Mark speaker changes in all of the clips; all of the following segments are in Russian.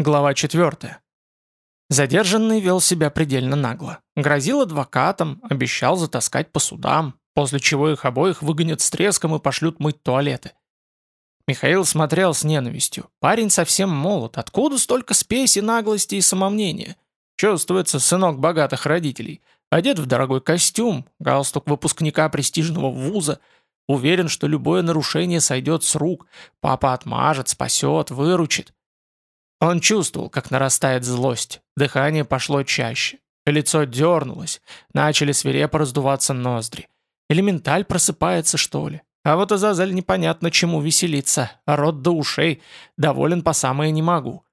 Speaker 1: Глава 4. Задержанный вел себя предельно нагло. Грозил адвокатам, обещал затаскать по судам, после чего их обоих выгонят с треском и пошлют мыть туалеты. Михаил смотрел с ненавистью. Парень совсем молод. Откуда столько спеси, наглости и самомнения? Чувствуется сынок богатых родителей. Одет в дорогой костюм, галстук выпускника престижного вуза. Уверен, что любое нарушение сойдет с рук. Папа отмажет, спасет, выручит. Он чувствовал, как нарастает злость. Дыхание пошло чаще. Лицо дернулось. Начали свирепо раздуваться ноздри. Элементаль просыпается, что ли? А вот Азазель непонятно чему веселится. Рот до ушей. Доволен по самое не могу.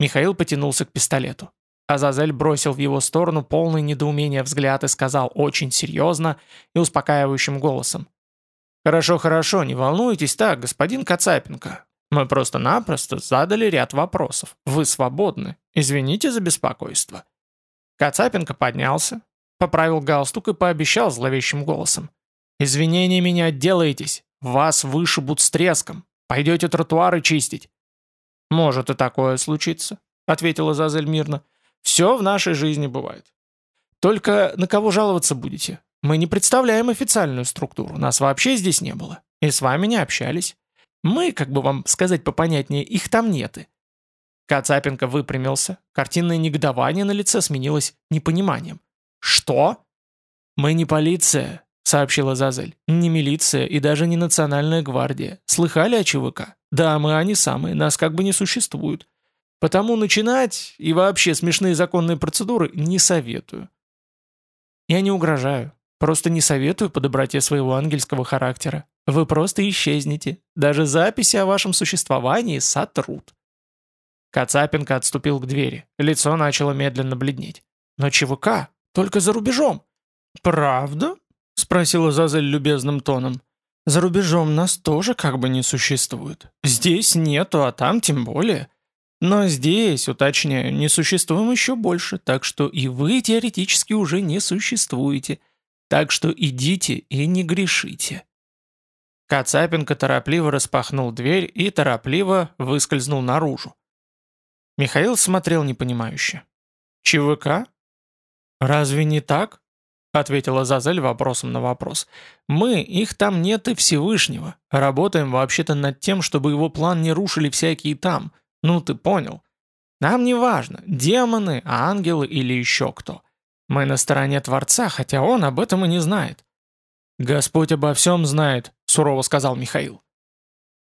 Speaker 1: Михаил потянулся к пистолету. Азазель бросил в его сторону полный недоумения взгляд и сказал очень серьезно и успокаивающим голосом. «Хорошо, хорошо, не волнуйтесь так, господин Кацапенко. Мы просто-напросто задали ряд вопросов. Вы свободны. Извините за беспокойство». Кацапенко поднялся, поправил галстук и пообещал зловещим голосом. «Извинениями не отделаетесь. Вас вышибут с треском. Пойдете тротуары чистить». «Может и такое случиться», — ответила Зазель мирно. «Все в нашей жизни бывает. Только на кого жаловаться будете? Мы не представляем официальную структуру, нас вообще здесь не было. И с вами не общались. Мы, как бы вам сказать попонятнее, их там нет. Кацапенко выпрямился. Картинное негодование на лице сменилось непониманием. «Что?» «Мы не полиция», — сообщила Зазель. «Не милиция и даже не национальная гвардия. Слыхали о ЧВК? Да, мы они самые, нас как бы не существует. Потому начинать и вообще смешные законные процедуры не советую». «Я не угрожаю. Просто не советую по доброте своего ангельского характера. Вы просто исчезнете. Даже записи о вашем существовании сотрут». Кацапенко отступил к двери. Лицо начало медленно бледнеть. «Но ЧВК? Только за рубежом». «Правда?» — спросила Зазель любезным тоном. «За рубежом нас тоже как бы не существует. Здесь нету, а там тем более. Но здесь, уточняю, не существуем еще больше, так что и вы теоретически уже не существуете. Так что идите и не грешите». Кацапенко торопливо распахнул дверь и торопливо выскользнул наружу. Михаил смотрел непонимающе. «ЧВК? Разве не так?» ответила Зазель вопросом на вопрос. «Мы, их там нет и Всевышнего. Работаем вообще-то над тем, чтобы его план не рушили всякие там. Ну, ты понял. Нам не важно, демоны, ангелы или еще кто. Мы на стороне Творца, хотя он об этом и не знает. «Господь обо всем знает», — сурово сказал Михаил.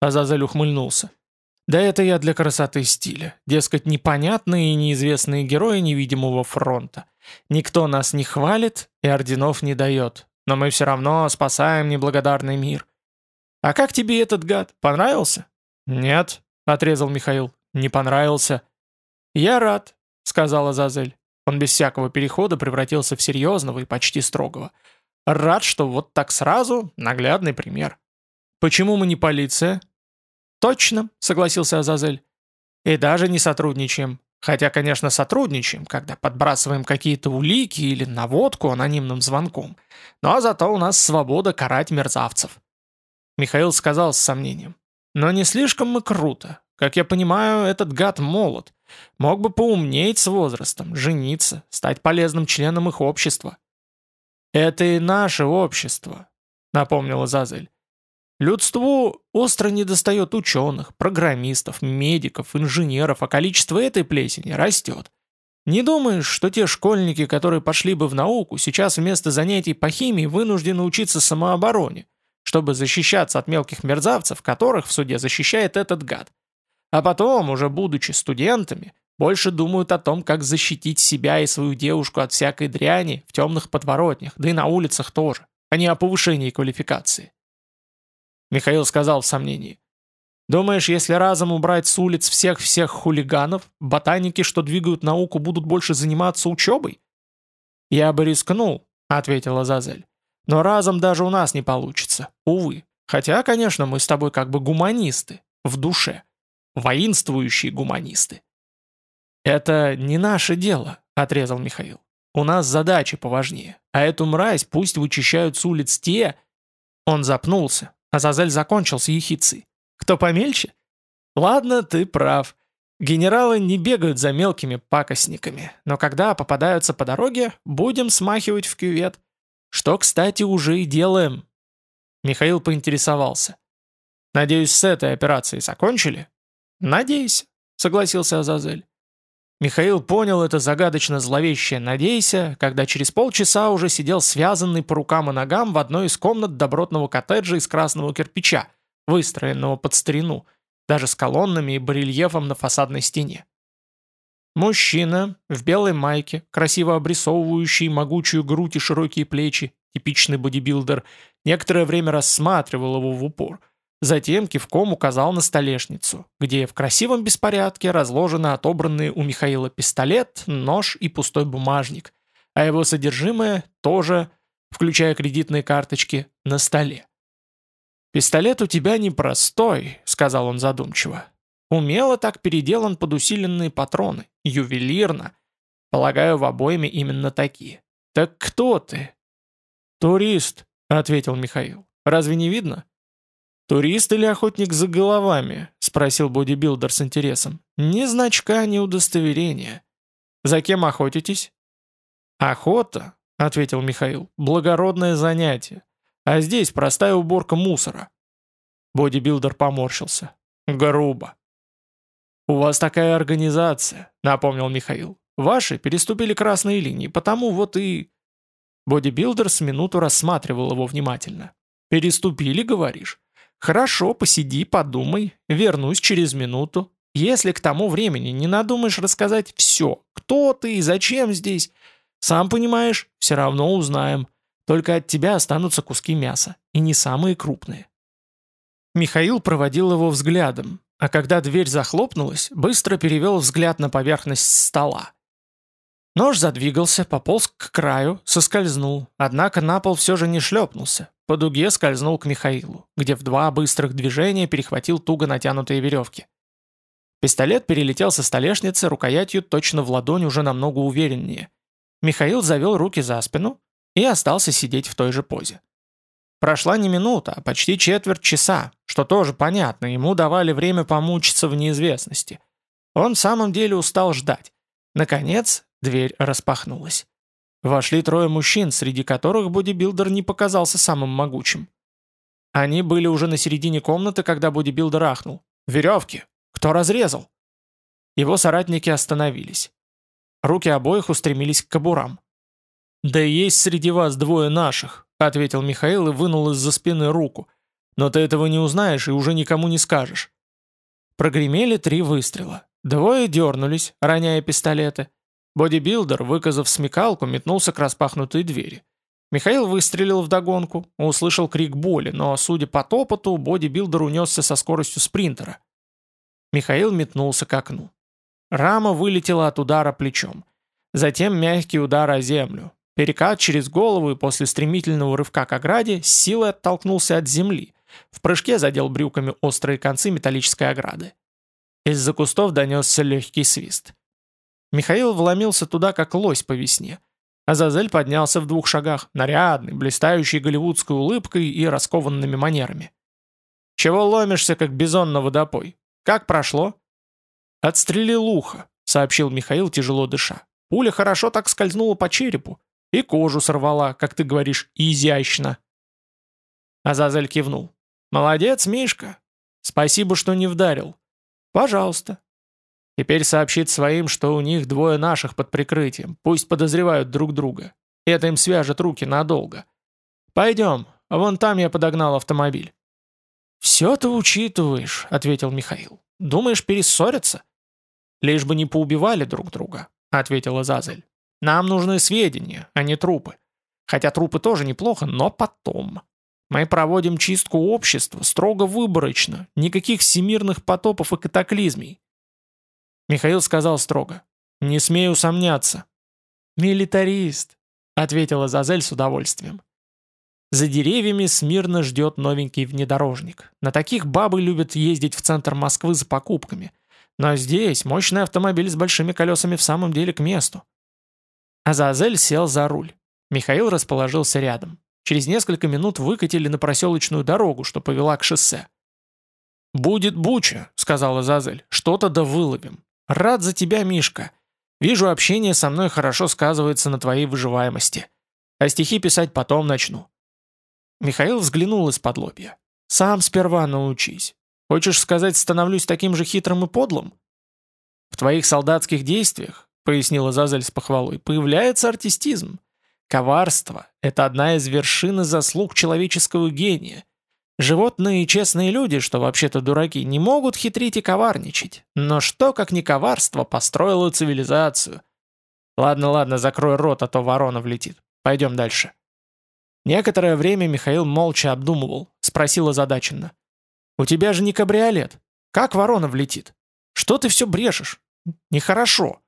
Speaker 1: Азазель ухмыльнулся. «Да это я для красоты стиля. Дескать, непонятные и неизвестные герои невидимого фронта. Никто нас не хвалит и орденов не дает. Но мы все равно спасаем неблагодарный мир. А как тебе этот гад? Понравился?» «Нет», — отрезал Михаил. «Не понравился». «Я рад», — сказала Азазель. Он без всякого перехода превратился в серьезного и почти строгого. Рад, что вот так сразу наглядный пример. Почему мы не полиция? Точно, согласился Азазель. И даже не сотрудничаем. Хотя, конечно, сотрудничаем, когда подбрасываем какие-то улики или наводку анонимным звонком. Но зато у нас свобода карать мерзавцев. Михаил сказал с сомнением. Но не слишком мы круто. Как я понимаю, этот гад молод. Мог бы поумнеть с возрастом, жениться, стать полезным членом их общества. «Это и наше общество», — напомнила Зазель. «Людству остро недостает ученых, программистов, медиков, инженеров, а количество этой плесени растет. Не думаешь, что те школьники, которые пошли бы в науку, сейчас вместо занятий по химии вынуждены учиться самообороне, чтобы защищаться от мелких мерзавцев, которых в суде защищает этот гад? А потом, уже будучи студентами, больше думают о том, как защитить себя и свою девушку от всякой дряни в темных подворотнях, да и на улицах тоже, а не о повышении квалификации. Михаил сказал в сомнении. «Думаешь, если разом убрать с улиц всех-всех хулиганов, ботаники, что двигают науку, будут больше заниматься учебой?» «Я бы рискнул», — ответила Зазель. «Но разом даже у нас не получится, увы. Хотя, конечно, мы с тобой как бы гуманисты, в душе воинствующие гуманисты. «Это не наше дело», — отрезал Михаил. «У нас задачи поважнее, а эту мразь пусть вычищают с улиц те...» Он запнулся, а Зазель закончил с ехицей. «Кто помельче?» «Ладно, ты прав. Генералы не бегают за мелкими пакостниками, но когда попадаются по дороге, будем смахивать в кювет. Что, кстати, уже и делаем. Михаил поинтересовался. «Надеюсь, с этой операцией закончили?» «Надейся», — согласился Азазель. Михаил понял это загадочно зловещее «надейся», когда через полчаса уже сидел связанный по рукам и ногам в одной из комнат добротного коттеджа из красного кирпича, выстроенного под старину, даже с колоннами и барельефом на фасадной стене. Мужчина в белой майке, красиво обрисовывающий могучую грудь и широкие плечи, типичный бодибилдер, некоторое время рассматривал его в упор – Затем кивком указал на столешницу, где в красивом беспорядке разложены отобранные у Михаила пистолет, нож и пустой бумажник, а его содержимое тоже, включая кредитные карточки, на столе. «Пистолет у тебя непростой», — сказал он задумчиво. «Умело так переделан под усиленные патроны, ювелирно. Полагаю, в обойме именно такие. Так кто ты?» «Турист», — ответил Михаил. «Разве не видно?» «Турист или охотник за головами?» — спросил бодибилдер с интересом. «Ни значка, ни удостоверения. За кем охотитесь?» «Охота», — ответил Михаил, — «благородное занятие. А здесь простая уборка мусора». Бодибилдер поморщился. «Грубо». «У вас такая организация», — напомнил Михаил. «Ваши переступили красные линии, потому вот и...» Бодибилдер с минуту рассматривал его внимательно. «Переступили, говоришь? «Хорошо, посиди, подумай, вернусь через минуту. Если к тому времени не надумаешь рассказать все, кто ты и зачем здесь, сам понимаешь, все равно узнаем. Только от тебя останутся куски мяса, и не самые крупные». Михаил проводил его взглядом, а когда дверь захлопнулась, быстро перевел взгляд на поверхность стола. Нож задвигался, пополз к краю, соскользнул, однако на пол все же не шлепнулся, по дуге скользнул к Михаилу, где в два быстрых движения перехватил туго натянутые веревки. Пистолет перелетел со столешницы рукоятью точно в ладонь уже намного увереннее. Михаил завел руки за спину и остался сидеть в той же позе. Прошла не минута, а почти четверть часа, что тоже понятно, ему давали время помучиться в неизвестности. Он в самом деле устал ждать. Наконец, дверь распахнулась. Вошли трое мужчин, среди которых бодибилдер не показался самым могучим. Они были уже на середине комнаты, когда бодибилдер ахнул. «Веревки! Кто разрезал?» Его соратники остановились. Руки обоих устремились к кобурам. «Да есть среди вас двое наших», — ответил Михаил и вынул из-за спины руку. «Но ты этого не узнаешь и уже никому не скажешь». Прогремели три выстрела. Двое дернулись, роняя пистолеты. Бодибилдер, выказав смекалку, метнулся к распахнутой двери. Михаил выстрелил вдогонку, услышал крик боли, но, судя по топоту, бодибилдер унесся со скоростью спринтера. Михаил метнулся к окну. Рама вылетела от удара плечом. Затем мягкий удар о землю. Перекат через голову и после стремительного рывка к ограде с силой оттолкнулся от земли. В прыжке задел брюками острые концы металлической ограды. Из-за кустов донесся легкий свист. Михаил вломился туда, как лось по весне. Азазель поднялся в двух шагах, нарядный, блистающий голливудской улыбкой и раскованными манерами. «Чего ломишься, как бизон на водопой? Как прошло?» «Отстрелил ухо», — сообщил Михаил, тяжело дыша. «Пуля хорошо так скользнула по черепу и кожу сорвала, как ты говоришь, изящно». Азазель кивнул. «Молодец, Мишка. Спасибо, что не вдарил. Пожалуйста, Теперь сообщит своим, что у них двое наших под прикрытием. Пусть подозревают друг друга. Это им свяжет руки надолго. Пойдем, вон там я подогнал автомобиль. «Все ты учитываешь», — ответил Михаил. «Думаешь, перессорятся?» «Лишь бы не поубивали друг друга», — ответила Зазель. «Нам нужны сведения, а не трупы. Хотя трупы тоже неплохо, но потом. Мы проводим чистку общества строго выборочно, никаких всемирных потопов и катаклизмей. Михаил сказал строго. «Не смею усомняться». «Милитарист», — ответила Зазель с удовольствием. За деревьями смирно ждет новенький внедорожник. На таких бабы любят ездить в центр Москвы за покупками. Но здесь мощный автомобиль с большими колесами в самом деле к месту. Азазель сел за руль. Михаил расположился рядом. Через несколько минут выкатили на проселочную дорогу, что повела к шоссе. «Будет буча», — сказала Зазель. «Что-то да выловим. Рад за тебя, Мишка. Вижу, общение со мной хорошо сказывается на твоей выживаемости. А стихи писать потом начну». Михаил взглянул из-под лобья. «Сам сперва научись. Хочешь сказать, становлюсь таким же хитрым и подлым?» «В твоих солдатских действиях, — пояснила Зазель с похвалой, — появляется артистизм. Коварство — это одна из вершин заслуг человеческого гения. Животные и честные люди, что вообще-то дураки, не могут хитрить и коварничать. Но что, как не коварство, построило цивилизацию? Ладно, ладно, закрой рот, а то ворона влетит. Пойдем дальше. Некоторое время Михаил молча обдумывал, спросил озадаченно. «У тебя же не кабриолет. Как ворона влетит? Что ты все брешешь? Нехорошо».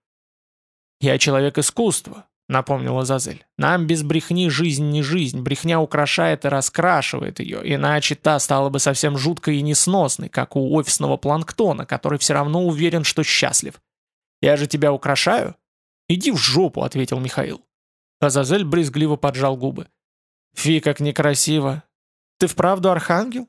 Speaker 1: «Я человек искусства напомнила Зазель. «Нам без брехни жизнь не жизнь, брехня украшает и раскрашивает ее, иначе та стала бы совсем жуткой и несносной, как у офисного планктона, который все равно уверен, что счастлив. Я же тебя украшаю?» «Иди в жопу», — ответил Михаил. Азазель брезгливо поджал губы. «Фи, как некрасиво. Ты вправду архангел?»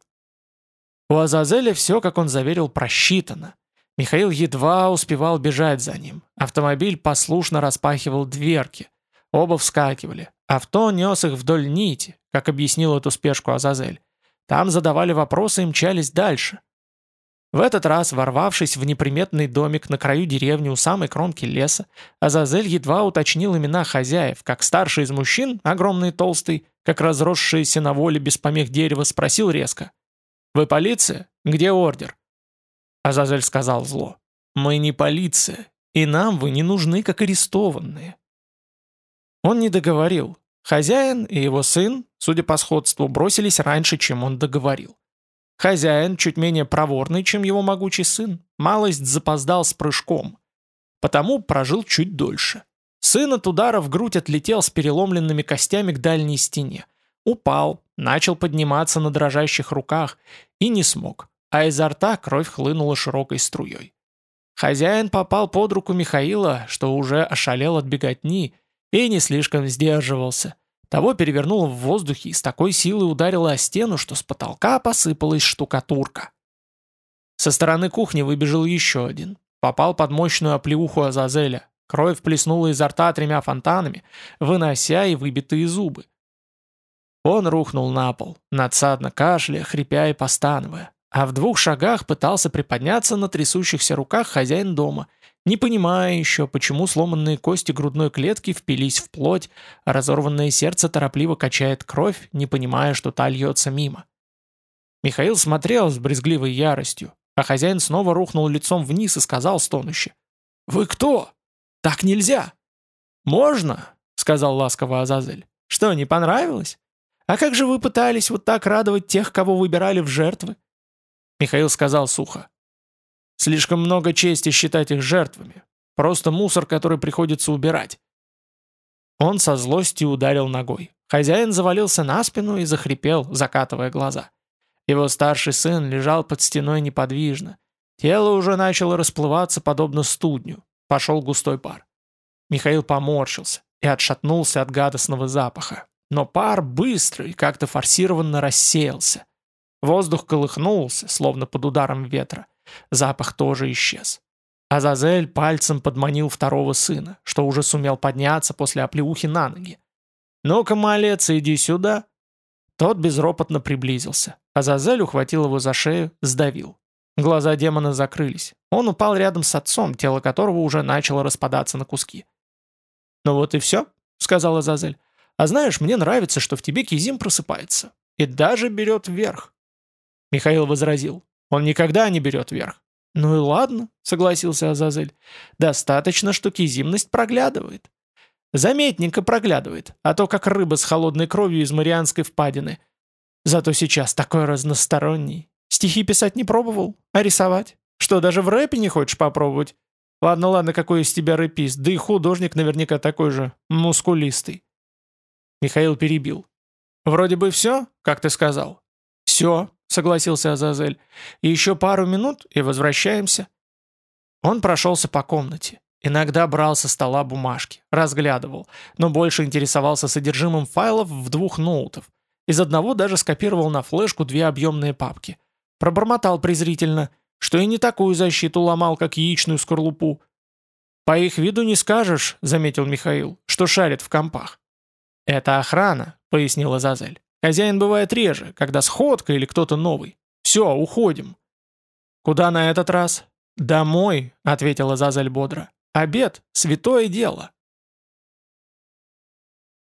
Speaker 1: У Азазеля все, как он заверил, просчитано. Михаил едва успевал бежать за ним. Автомобиль послушно распахивал дверки. Оба вскакивали. Авто нес их вдоль нити, как объяснил эту спешку Азазель. Там задавали вопросы и мчались дальше. В этот раз, ворвавшись в неприметный домик на краю деревни у самой кромки леса, Азазель едва уточнил имена хозяев, как старший из мужчин, огромный и толстый, как разросшееся на воле без помех дерева, спросил резко. «Вы полиция? Где ордер?» Азазель сказал зло. «Мы не полиция, и нам вы не нужны, как арестованные». Он не договорил. Хозяин и его сын, судя по сходству, бросились раньше, чем он договорил. Хозяин, чуть менее проворный, чем его могучий сын, малость запоздал с прыжком. Потому прожил чуть дольше. Сын от удара в грудь отлетел с переломленными костями к дальней стене. Упал, начал подниматься на дрожащих руках и не смог а изо рта кровь хлынула широкой струей. Хозяин попал под руку Михаила, что уже ошалел от беготни, и не слишком сдерживался. Того перевернуло в воздухе и с такой силой ударило о стену, что с потолка посыпалась штукатурка. Со стороны кухни выбежал еще один. Попал под мощную оплеуху Азазеля. Кровь плеснула изо рта тремя фонтанами, вынося и выбитые зубы. Он рухнул на пол, надсадно кашляя, хрипя и постановая. А в двух шагах пытался приподняться на трясущихся руках хозяин дома, не понимая еще, почему сломанные кости грудной клетки впились в плоть, а разорванное сердце торопливо качает кровь, не понимая, что та льется мимо. Михаил смотрел с брезгливой яростью, а хозяин снова рухнул лицом вниз и сказал стонуще. «Вы кто? Так нельзя!» «Можно?» — сказал ласково Азазель. «Что, не понравилось? А как же вы пытались вот так радовать тех, кого выбирали в жертвы? Михаил сказал сухо. «Слишком много чести считать их жертвами. Просто мусор, который приходится убирать». Он со злостью ударил ногой. Хозяин завалился на спину и захрипел, закатывая глаза. Его старший сын лежал под стеной неподвижно. Тело уже начало расплываться, подобно студню. Пошел густой пар. Михаил поморщился и отшатнулся от гадостного запаха. Но пар быстро и как-то форсированно рассеялся. Воздух колыхнулся, словно под ударом ветра. Запах тоже исчез. Азазель пальцем подманил второго сына, что уже сумел подняться после оплеухи на ноги. «Ну-ка, малец, иди сюда!» Тот безропотно приблизился. Азазель ухватил его за шею, сдавил. Глаза демона закрылись. Он упал рядом с отцом, тело которого уже начало распадаться на куски. «Ну вот и все», — сказал Азазель. «А знаешь, мне нравится, что в тебе Кизим просыпается. И даже берет вверх. Михаил возразил. Он никогда не берет верх. «Ну и ладно», — согласился Азазель. «Достаточно, что кизимность проглядывает. Заметненько проглядывает, а то как рыба с холодной кровью из Марианской впадины. Зато сейчас такой разносторонний. Стихи писать не пробовал, а рисовать? Что, даже в рэпе не хочешь попробовать? Ладно, ладно, какой из тебя рэпист, да и художник наверняка такой же, мускулистый». Михаил перебил. «Вроде бы все, как ты сказал?» «Все», согласился Азазель. «Еще пару минут и возвращаемся». Он прошелся по комнате. Иногда брал со стола бумажки, разглядывал, но больше интересовался содержимым файлов в двух ноутов. Из одного даже скопировал на флешку две объемные папки. Пробормотал презрительно. что и не такую защиту ломал, как яичную скорлупу. «По их виду не скажешь», — заметил Михаил, — «что шарит в компах». «Это охрана», — пояснила Зазель. «Хозяин бывает реже, когда сходка или кто-то новый. Все, уходим». «Куда на этот раз?» «Домой», — ответила Зазель бодро. «Обед — святое дело».